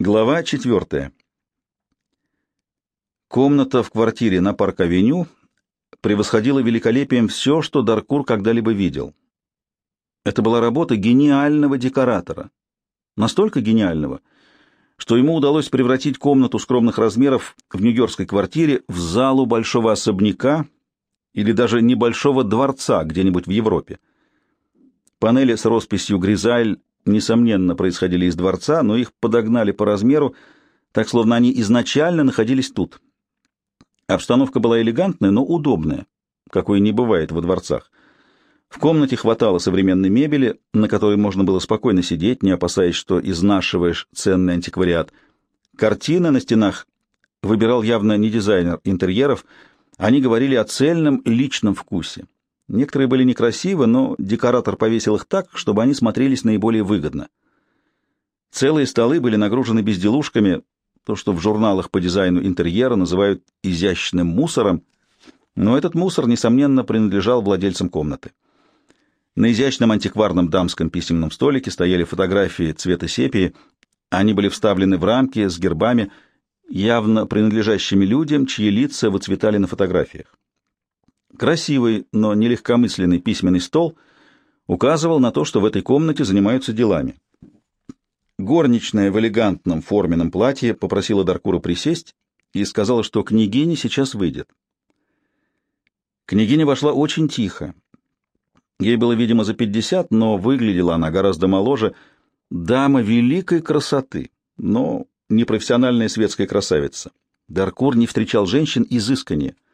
Глава четвертая. Комната в квартире на Парк-авеню превосходила великолепием все, что Даркур когда-либо видел. Это была работа гениального декоратора. Настолько гениального, что ему удалось превратить комнату скромных размеров в нью-йоркской квартире в залу большого особняка или даже небольшого дворца где-нибудь в Европе. Панели с росписью «Гризаль» несомненно, происходили из дворца, но их подогнали по размеру, так словно они изначально находились тут. Обстановка была элегантная, но удобная, какой не бывает во дворцах. В комнате хватало современной мебели, на которой можно было спокойно сидеть, не опасаясь, что изнашиваешь ценный антиквариат. Картины на стенах выбирал явно не дизайнер интерьеров, они говорили о цельном личном вкусе. Некоторые были некрасивы, но декоратор повесил их так, чтобы они смотрелись наиболее выгодно. Целые столы были нагружены безделушками, то, что в журналах по дизайну интерьера называют изящным мусором, но этот мусор, несомненно, принадлежал владельцам комнаты. На изящном антикварном дамском письменном столике стояли фотографии цвета сепии, они были вставлены в рамки с гербами, явно принадлежащими людям, чьи лица выцветали на фотографиях. Красивый, но нелегкомысленный письменный стол указывал на то, что в этой комнате занимаются делами. Горничная в элегантном форменном платье попросила Даркура присесть и сказала, что княгиня сейчас выйдет. Княгиня вошла очень тихо. Ей было, видимо, за пятьдесят, но выглядела она гораздо моложе. Дама великой красоты, но непрофессиональная светская красавица. Даркур не встречал женщин изысканнее —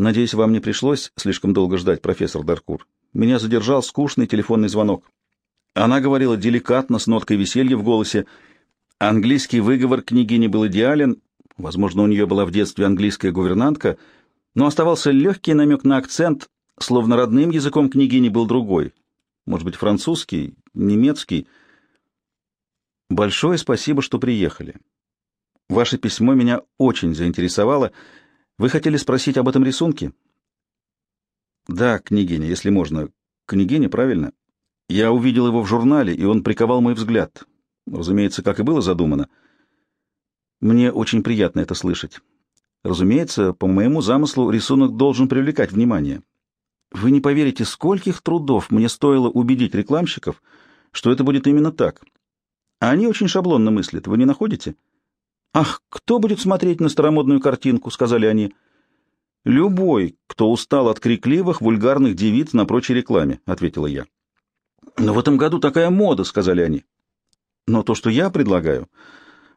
Надеюсь, вам не пришлось слишком долго ждать, профессор Даркур. Меня задержал скучный телефонный звонок. Она говорила деликатно, с ноткой веселья в голосе. Английский выговор княгини был идеален, возможно, у нее была в детстве английская гувернантка, но оставался легкий намек на акцент, словно родным языком княгини был другой. Может быть, французский, немецкий. Большое спасибо, что приехали. Ваше письмо меня очень заинтересовало — вы хотели спросить об этом рисунке? Да, княгиня, если можно. Княгиня, правильно? Я увидел его в журнале, и он приковал мой взгляд. Разумеется, как и было задумано. Мне очень приятно это слышать. Разумеется, по моему замыслу рисунок должен привлекать внимание. Вы не поверите, скольких трудов мне стоило убедить рекламщиков, что это будет именно так. А они очень шаблонно мыслят, вы не находите? — «Ах, кто будет смотреть на старомодную картинку?» — сказали они. «Любой, кто устал от крикливых, вульгарных девиц на прочей рекламе», — ответила я. «Но в этом году такая мода», — сказали они. «Но то, что я предлагаю,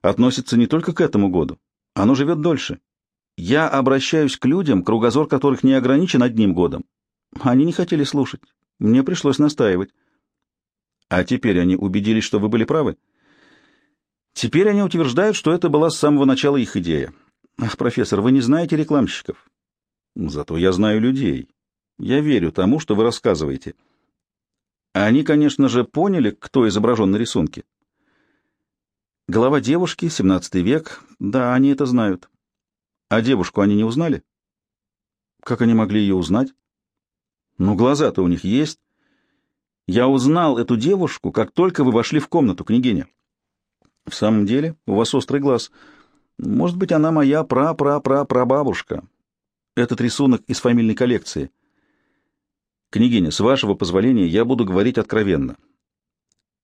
относится не только к этому году. Оно живет дольше. Я обращаюсь к людям, кругозор которых не ограничен одним годом. Они не хотели слушать. Мне пришлось настаивать. А теперь они убедились, что вы были правы?» Теперь они утверждают, что это была с самого начала их идея. Ах, профессор, вы не знаете рекламщиков. Зато я знаю людей. Я верю тому, что вы рассказываете. Они, конечно же, поняли, кто изображен на рисунке. Голова девушки, 17 век. Да, они это знают. А девушку они не узнали? Как они могли ее узнать? Ну, глаза-то у них есть. Я узнал эту девушку, как только вы вошли в комнату, княгиня. В самом деле, у вас острый глаз. Может быть, она моя пра-пра-пра-прабабушка. Этот рисунок из фамильной коллекции. Княгиня, с вашего позволения, я буду говорить откровенно.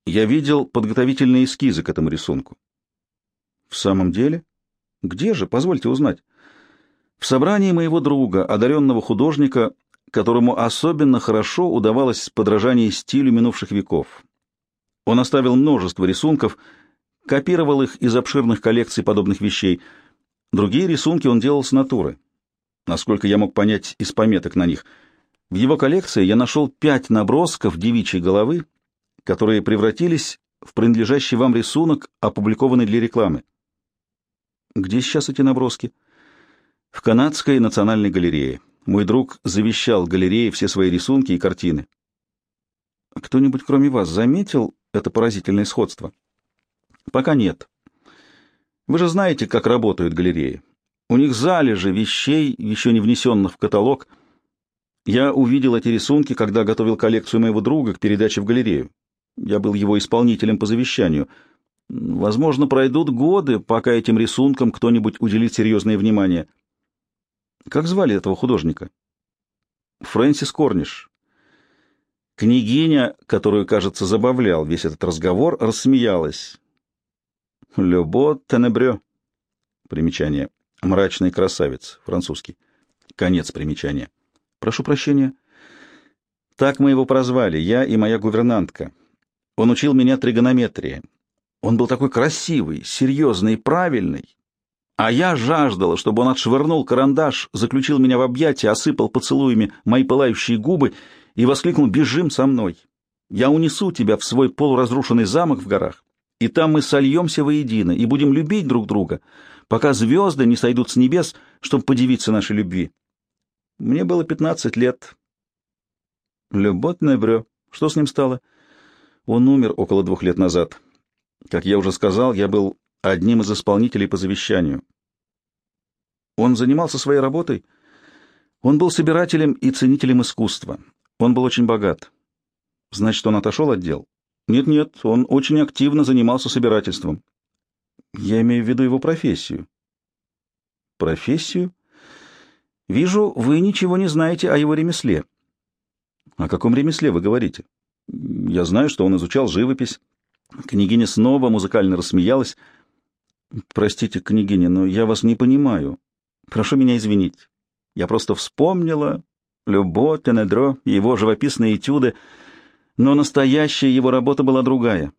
Я видел подготовительные эскизы к этому рисунку. В самом деле? Где же? Позвольте узнать. В собрании моего друга, одаренного художника, которому особенно хорошо удавалось подражание стилю минувших веков. Он оставил множество рисунков — копировал их из обширных коллекций подобных вещей. Другие рисунки он делал с натуры, насколько я мог понять из пометок на них. В его коллекции я нашел пять набросков девичьей головы, которые превратились в принадлежащий вам рисунок, опубликованный для рекламы. Где сейчас эти наброски? В Канадской национальной галерее. Мой друг завещал галерее все свои рисунки и картины. Кто-нибудь, кроме вас, заметил это поразительное сходство? Пока нет. Вы же знаете, как работают галереи. У них залежи вещей, еще не внесенных в каталог. Я увидел эти рисунки, когда готовил коллекцию моего друга к передаче в галерею. Я был его исполнителем по завещанию. Возможно, пройдут годы, пока этим рисункам кто-нибудь уделит серьезное внимание. Как звали этого художника? Фрэнсис Корниш. Княгиня, которую, кажется, забавлял весь этот разговор, рассмеялась. «Любо тенебрё». Примечание. «Мрачный красавец». Французский. Конец примечания. «Прошу прощения». Так мы его прозвали, я и моя гувернантка. Он учил меня тригонометрии. Он был такой красивый, серьезный и правильный. А я жаждала, чтобы он отшвырнул карандаш, заключил меня в объятия, осыпал поцелуями мои пылающие губы и воскликнул «Бежим со мной! Я унесу тебя в свой полуразрушенный замок в горах, и там мы сольемся воедино и будем любить друг друга, пока звезды не сойдут с небес, чтобы подивиться нашей любви». Мне было пятнадцать лет. Любовь Небрё. Что с ним стало? Он умер около двух лет назад. Как я уже сказал, я был одним из исполнителей по завещанию. Он занимался своей работой. Он был собирателем и ценителем искусства. Он был очень богат. Значит, он отошел от дел? Нет-нет, он очень активно занимался собирательством. Я имею в виду его профессию. Профессию? Вижу, вы ничего не знаете о его ремесле. О каком ремесле вы говорите? Я знаю, что он изучал живопись. Княгиня снова музыкально рассмеялась. Простите, княгиня, но я вас не понимаю. Прошу меня извинить. Я просто вспомнила Любо, Тенедро, его живописные этюды, но настоящая его работа была другая.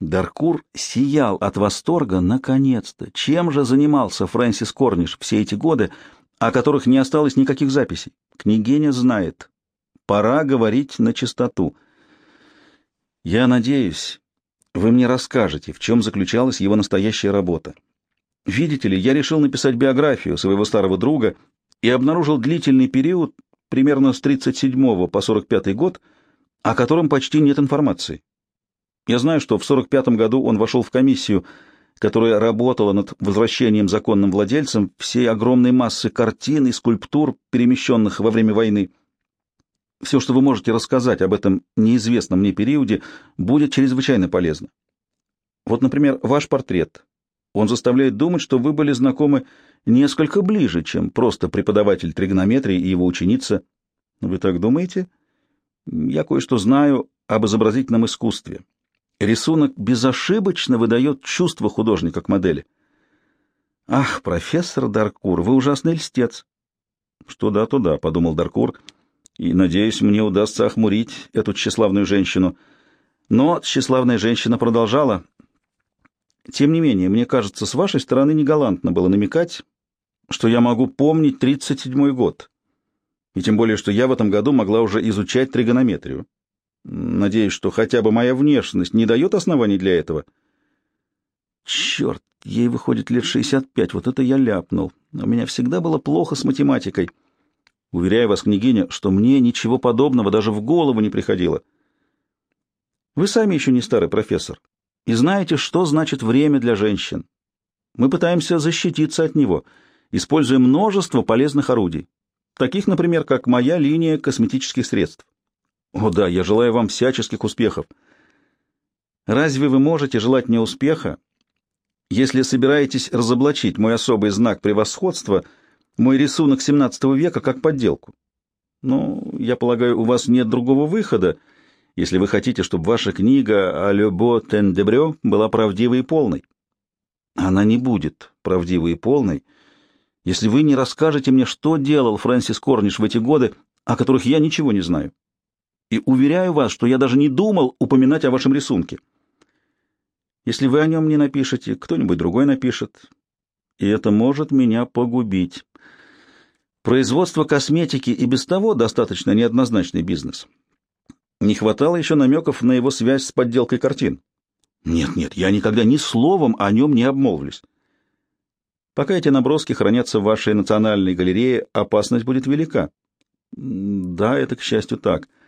Даркур сиял от восторга наконец-то. Чем же занимался Фрэнсис Корниш все эти годы, о которых не осталось никаких записей? Княгиня знает. Пора говорить на чистоту. Я надеюсь, вы мне расскажете, в чем заключалась его настоящая работа. Видите ли, я решил написать биографию своего старого друга и обнаружил длительный период, примерно с 37 по 45 год, о котором почти нет информации. Я знаю, что в 45 году он вошел в комиссию, которая работала над возвращением законным владельцам всей огромной массы картин и скульптур, перемещенных во время войны. Все, что вы можете рассказать об этом неизвестном мне периоде, будет чрезвычайно полезно. Вот, например, ваш портрет. Он заставляет думать, что вы были знакомы несколько ближе, чем просто преподаватель тригонометрии и его ученица. Вы так думаете? Я кое-что знаю об изобразительном искусстве. Рисунок безошибочно выдает чувство художника к модели. Ах, профессор Даркур, вы ужасный льстец. Что да, то да, подумал Даркур, и, надеюсь, мне удастся охмурить эту тщеславную женщину. Но тщеславная женщина продолжала. Тем не менее, мне кажется, с вашей стороны негалантно было намекать, что я могу помнить 37-й год. И тем более, что я в этом году могла уже изучать тригонометрию. Надеюсь, что хотя бы моя внешность не дает оснований для этого. Черт, ей выходит лет 65, вот это я ляпнул. У меня всегда было плохо с математикой. Уверяю вас, княгиня, что мне ничего подобного даже в голову не приходило. Вы сами еще не старый профессор и знаете, что значит время для женщин. Мы пытаемся защититься от него, используя множество полезных орудий, таких, например, как моя линия косметических средств. О да, я желаю вам всяческих успехов. Разве вы можете желать мне успеха, если собираетесь разоблачить мой особый знак превосходства, мой рисунок XVII века, как подделку? Ну, я полагаю, у вас нет другого выхода, если вы хотите, чтобы ваша книга «А любо тен дебрё» была правдивой и полной. Она не будет правдивой и полной, если вы не расскажете мне, что делал Фрэнсис Корниш в эти годы, о которых я ничего не знаю и уверяю вас, что я даже не думал упоминать о вашем рисунке. Если вы о нем не напишете, кто-нибудь другой напишет, и это может меня погубить. Производство косметики и без того достаточно неоднозначный бизнес. Не хватало еще намеков на его связь с подделкой картин. Нет-нет, я никогда ни словом о нем не обмолвлюсь. Пока эти наброски хранятся в вашей национальной галерее, опасность будет велика. Да, это, к счастью, так. —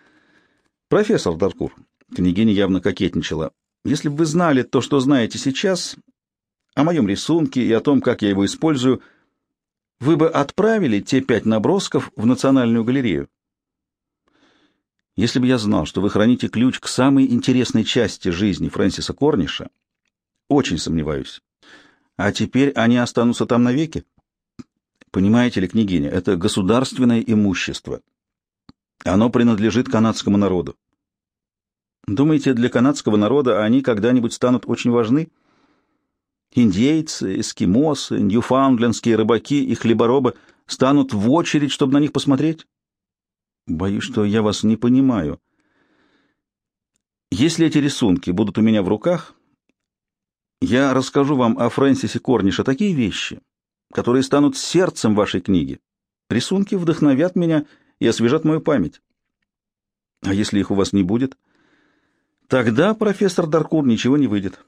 «Профессор Даркур», — княгиня явно кокетничала, — «если бы вы знали то, что знаете сейчас, о моем рисунке и о том, как я его использую, вы бы отправили те пять набросков в Национальную галерею. Если бы я знал, что вы храните ключ к самой интересной части жизни Фрэнсиса Корниша, Очень сомневаюсь. А теперь они останутся там навеки? Понимаете ли, княгиня, это государственное имущество. Оно принадлежит канадскому народу. Думаете, для канадского народа они когда-нибудь станут очень важны? Индейцы, эскимосы, ньюфаундлендские рыбаки и хлеборобы станут в очередь, чтобы на них посмотреть? Боюсь, что я вас не понимаю. Если эти рисунки будут у меня в руках, я расскажу вам о Фрэнсисе Корнише такие вещи, которые станут сердцем вашей книги. Рисунки вдохновят меня и освежат мою память. А если их у вас не будет? Тогда, профессор Даркур, ничего не выйдет.